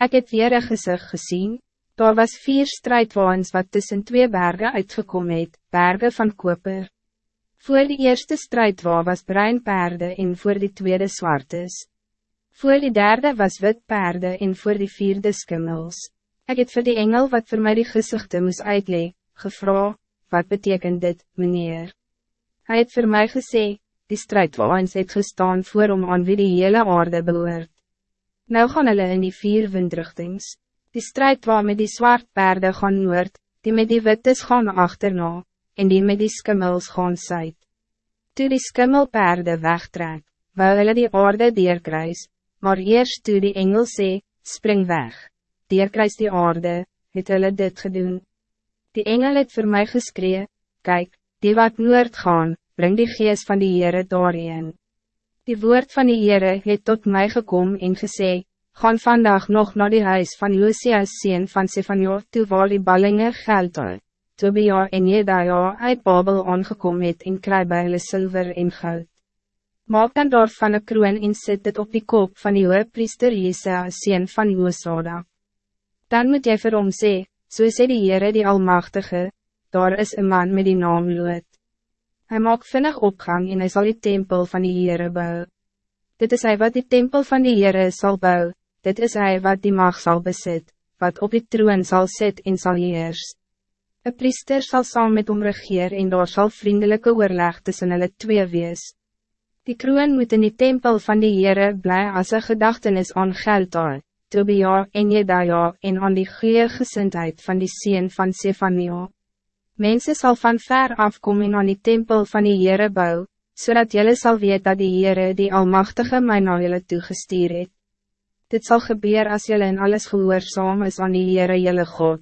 Ik heb weer een gezicht gezien. Daar was vier strijdwaans wat tussen twee bergen uitgekomen het, bergen van koper. Voor die eerste strijdwa was bruin paarden en voor die tweede zwartes. Voor die derde was wit paarden en voor die vierde skimmels. Ik heb voor die engel wat voor mij die gezichten moest uitleggen, gevra, wat betekent dit, meneer? Hij het voor mij gezegd, die strijdwaans het gestaan voor om aan wie die hele aarde behoort. Nou gaan hulle in die vier windrichtings. Die strijdwa met die zwart paarden gaan noord, die met die wittes gaan achterna, en die met die skimmels gaan zuid. Toe die skimmelpaarden wegtrek, wou hulle die aarde deerkruis, maar eerst toe die engel sê, spring weg, deerkruis die aarde, het hulle dit gedoen. Die engel het voor mij geskree, kijk, die wat noord gaan, bring die geest van die Heere daarin. Die woord van die Heere het tot mij gekomen en gesê, gaan vandaag nog naar die huis van Josias sien van Sefania toe waar die ballingen geld uit. Tobia en Jedaja uit Babel aangekom het en kry by hulle silver en goud. Maak dan daarvan een kroon en sit het op die kop van die priester Jesaja sien van Josada. Dan moet jy vir hom sê, so sê die Heere die Almachtige, daar is een man met die naam Loot. Hij maakt vinnig opgang en hij zal die tempel van die Heere bou. Dit is hij wat die tempel van die Heere zal bou, dit is hij wat die mag zal bezit, wat op die troon zal sit en zal heers. Een priester zal saam met hom regeer en daar sal vriendelijke oorleg tussen hulle twee wees. Die kroon moet in die tempel van die Heere bly as een gedachtenis aan Geltaar, Tobia en Jedaja en aan die goeie gezindheid van die sien van Sefania. Mensen zal van ver afkomen aan die tempel van die Heere bou, zodat jullie zal weten dat die Heere die Almachtige mij naar jullie toegestuur het. Dit zal gebeuren als jullie in alles gehoorzaam is aan die Heere jullie God.